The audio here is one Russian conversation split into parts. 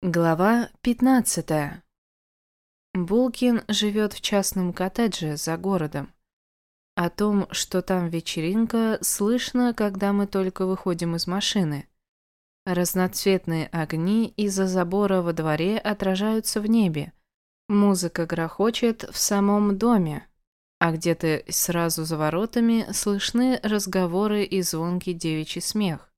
Глава 15. Булкин живет в частном коттедже за городом. О том, что там вечеринка, слышно, когда мы только выходим из машины. Разноцветные огни из-за забора во дворе отражаются в небе. Музыка грохочет в самом доме, а где-то сразу за воротами слышны разговоры и звонкий девичий смех.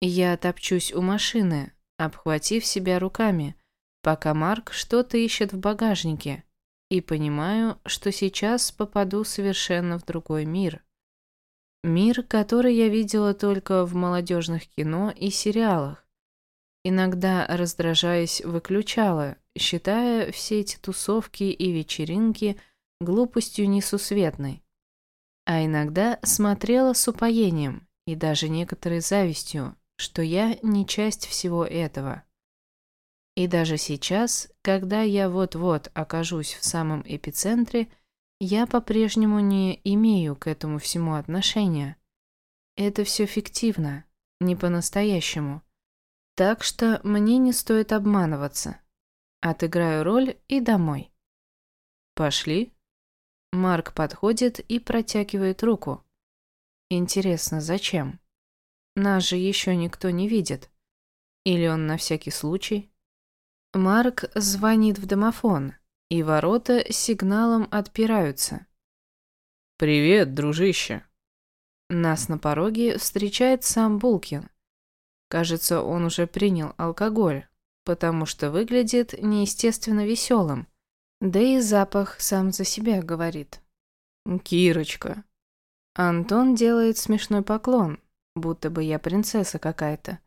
Я топчусь у машины, обхватив себя руками, пока Марк что-то ищет в багажнике, и понимаю, что сейчас попаду совершенно в другой мир. Мир, который я видела только в молодежных кино и сериалах. Иногда, раздражаясь, выключала, считая все эти тусовки и вечеринки глупостью несусветной. А иногда смотрела с упоением и даже некоторой завистью, что я не часть всего этого. И даже сейчас, когда я вот-вот окажусь в самом эпицентре, я по-прежнему не имею к этому всему отношения. Это все фиктивно, не по-настоящему. Так что мне не стоит обманываться. Отыграю роль и домой. Пошли. Марк подходит и протягивает руку. Интересно, зачем? Нас же еще никто не видит. Или он на всякий случай? Марк звонит в домофон, и ворота сигналом отпираются. «Привет, дружище!» Нас на пороге встречает сам Булкин. Кажется, он уже принял алкоголь, потому что выглядит неестественно веселым. Да и запах сам за себя говорит. «Кирочка!» Антон делает смешной поклон, будто бы я принцесса какая-то.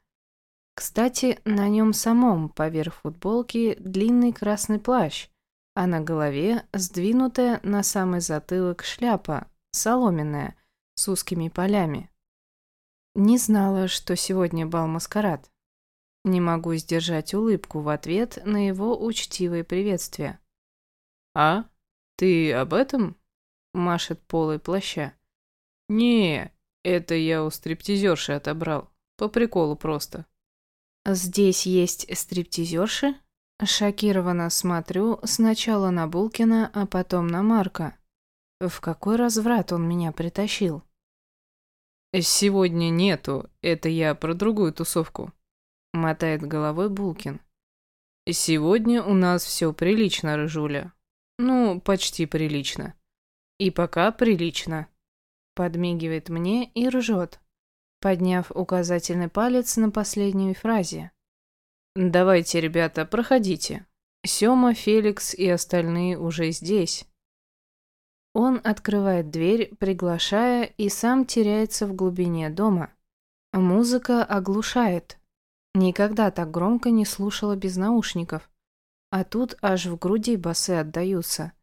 Кстати, на нем самом поверх футболки длинный красный плащ, а на голове сдвинутая на самый затылок шляпа, соломенная, с узкими полями. Не знала, что сегодня бал-маскарад. Не могу сдержать улыбку в ответ на его учтивое приветствие. «А? Ты об этом?» – машет полой плаща. «Не, это я у стриптизерши отобрал. По приколу просто. Здесь есть стриптизерши? Шокированно смотрю сначала на Булкина, а потом на Марка. В какой разврат он меня притащил? Сегодня нету, это я про другую тусовку. Мотает головой Булкин. Сегодня у нас все прилично, Рыжуля. Ну, почти прилично. И пока прилично. Подмигивает мне и ржет, подняв указательный палец на последней фразе. «Давайте, ребята, проходите. Сёма, Феликс и остальные уже здесь». Он открывает дверь, приглашая, и сам теряется в глубине дома. Музыка оглушает. Никогда так громко не слушала без наушников. А тут аж в груди басы отдаются.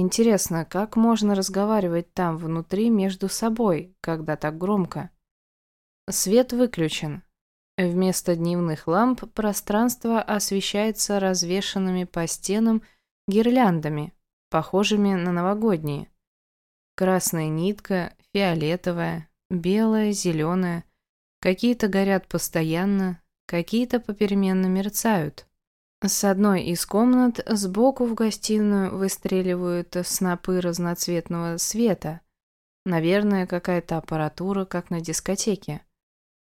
Интересно, как можно разговаривать там внутри между собой, когда так громко? Свет выключен. Вместо дневных ламп пространство освещается развешанными по стенам гирляндами, похожими на новогодние. Красная нитка, фиолетовая, белая, зеленая. Какие-то горят постоянно, какие-то попеременно мерцают. С одной из комнат сбоку в гостиную выстреливают снопы разноцветного света. Наверное, какая-то аппаратура, как на дискотеке.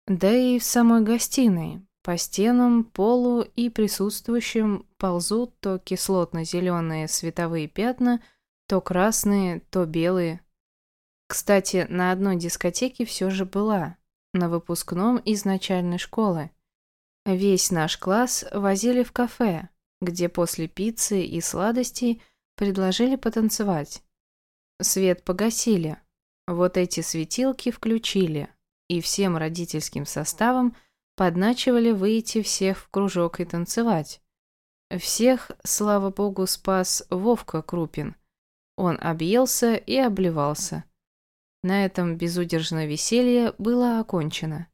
Да и в самой гостиной, по стенам, полу и присутствующим ползут то кислотно-зеленые световые пятна, то красные, то белые. Кстати, на одной дискотеке все же была, на выпускном из начальной школы. Весь наш класс возили в кафе, где после пиццы и сладостей предложили потанцевать. Свет погасили. Вот эти светилки включили, и всем родительским составом подначивали выйти всех в кружок и танцевать. Всех, слава богу, спас Вовка Крупин. Он объелся и обливался. На этом безудержное веселье было окончено.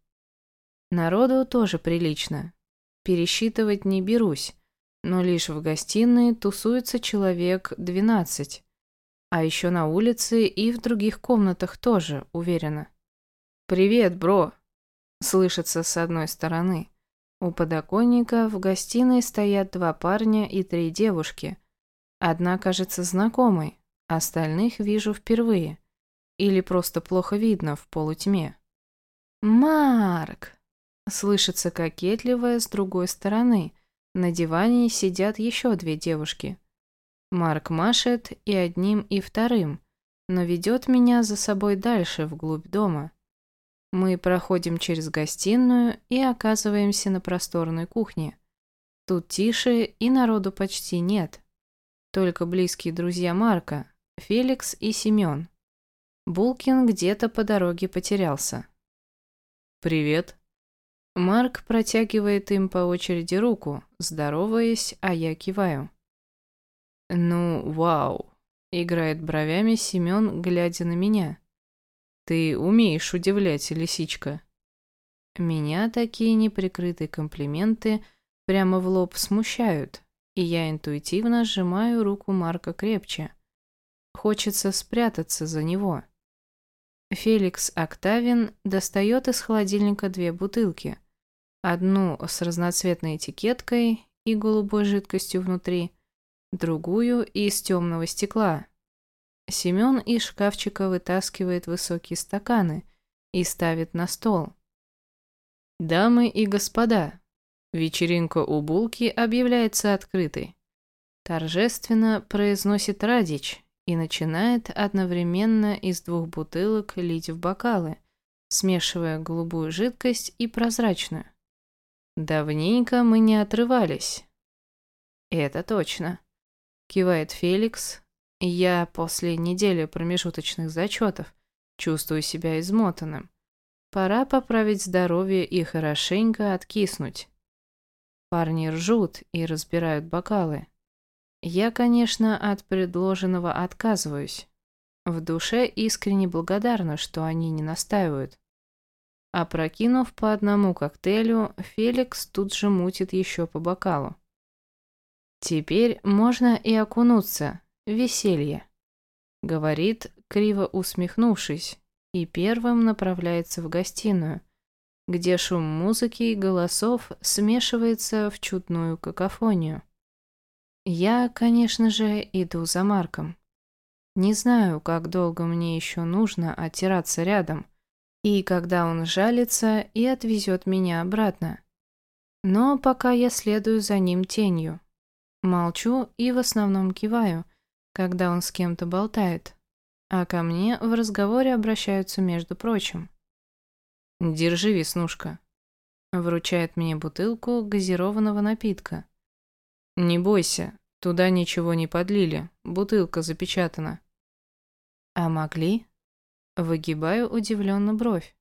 Народу тоже прилично. Пересчитывать не берусь, но лишь в гостиной тусуется человек 12. А еще на улице и в других комнатах тоже, уверена. «Привет, бро!» Слышится с одной стороны. У подоконника в гостиной стоят два парня и три девушки. Одна кажется знакомой, остальных вижу впервые. Или просто плохо видно в полутьме. «Марк!» Слышится кокетливое с другой стороны. На диване сидят еще две девушки. Марк машет и одним, и вторым, но ведет меня за собой дальше, вглубь дома. Мы проходим через гостиную и оказываемся на просторной кухне. Тут тише и народу почти нет. Только близкие друзья Марка, Феликс и Семен. Булкин где-то по дороге потерялся. «Привет». Марк протягивает им по очереди руку, здороваясь, а я киваю. «Ну, вау», — играет бровями Семен, глядя на меня. Ты умеешь удивлять, лисичка. Меня такие неприкрытые комплименты прямо в лоб смущают, и я интуитивно сжимаю руку Марка крепче. Хочется спрятаться за него. Феликс Октавин достает из холодильника две бутылки. Одну с разноцветной этикеткой и голубой жидкостью внутри, другую из темного стекла, Семен из шкафчика вытаскивает высокие стаканы и ставит на стол. «Дамы и господа, вечеринка у Булки объявляется открытой». Торжественно произносит Радич и начинает одновременно из двух бутылок лить в бокалы, смешивая голубую жидкость и прозрачную. Давненько мы не отрывались. Это точно. Кивает Феликс, я после недели промежуточных зачетов чувствую себя измотанным. Пора поправить здоровье и хорошенько откиснуть. Парни ржут и разбирают бокалы. Я, конечно, от предложенного отказываюсь. В душе искренне благодарна, что они не настаивают. Опрокинув по одному коктейлю, Феликс тут же мутит еще по бокалу. Теперь можно и окунуться, веселье», — говорит, криво усмехнувшись, и первым направляется в гостиную, где шум музыки и голосов смешивается в чудную какофонию. Я, конечно же, иду за Марком. Не знаю, как долго мне еще нужно оттираться рядом, и когда он жалится и отвезет меня обратно. Но пока я следую за ним тенью. Молчу и в основном киваю, когда он с кем-то болтает, а ко мне в разговоре обращаются между прочим. «Держи, Веснушка», — вручает мне бутылку газированного напитка. «Не бойся, туда ничего не подлили, бутылка запечатана». «А могли?» Выгибаю удивленно бровь.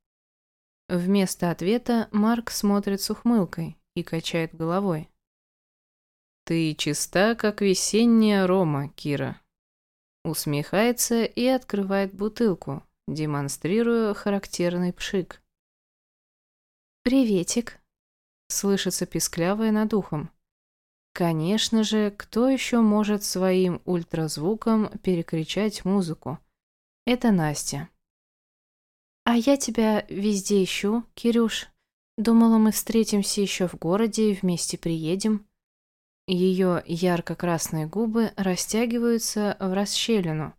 Вместо ответа Марк смотрит с ухмылкой и качает головой. «Ты чиста, как весенняя рома, Кира». Усмехается и открывает бутылку, демонстрируя характерный пшик. «Приветик», — слышится писклявое над ухом. Конечно же, кто еще может своим ультразвуком перекричать музыку? Это Настя. «А я тебя везде ищу, Кирюш. Думала, мы встретимся еще в городе и вместе приедем». Ее ярко-красные губы растягиваются в расщелину,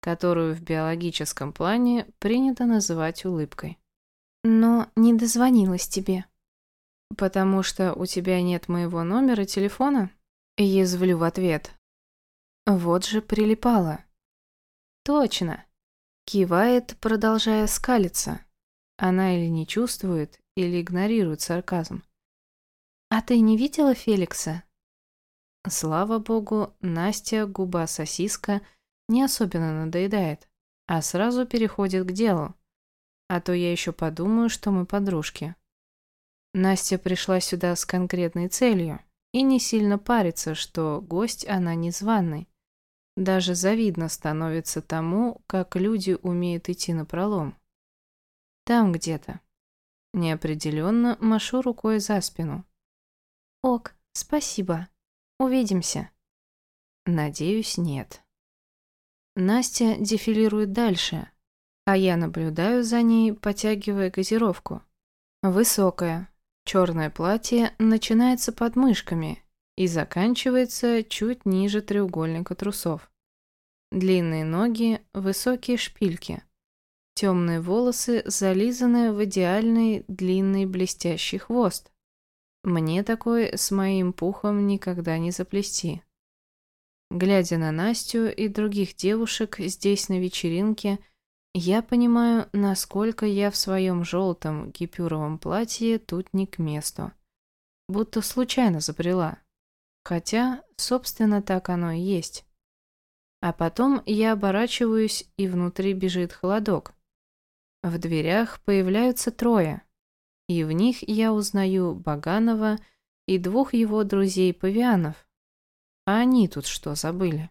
которую в биологическом плане принято называть улыбкой. «Но не дозвонилась тебе». «Потому что у тебя нет моего номера телефона?» Язвлю в ответ. Вот же прилипала. «Точно!» Кивает, продолжая скалиться. Она или не чувствует, или игнорирует сарказм. «А ты не видела Феликса? Слава богу, Настя, губа-сосиска, не особенно надоедает, а сразу переходит к делу. А то я еще подумаю, что мы подружки. Настя пришла сюда с конкретной целью и не сильно парится, что гость она незваный. Даже завидно становится тому, как люди умеют идти на пролом. Там где-то. Неопределенно машу рукой за спину. «Ок, спасибо», Увидимся. Надеюсь, нет. Настя дефилирует дальше, а я наблюдаю за ней, потягивая газировку. Высокая, Черное платье начинается под мышками и заканчивается чуть ниже треугольника трусов. Длинные ноги, высокие шпильки. Темные волосы зализаны в идеальный длинный блестящий хвост. Мне такой с моим пухом никогда не заплести. Глядя на Настю и других девушек здесь на вечеринке, я понимаю, насколько я в своем желтом гипюровом платье тут не к месту. Будто случайно забрела. Хотя, собственно, так оно и есть. А потом я оборачиваюсь, и внутри бежит холодок. В дверях появляются трое, и в них я узнаю Баганова и двух его друзей-павианов. А они тут что забыли?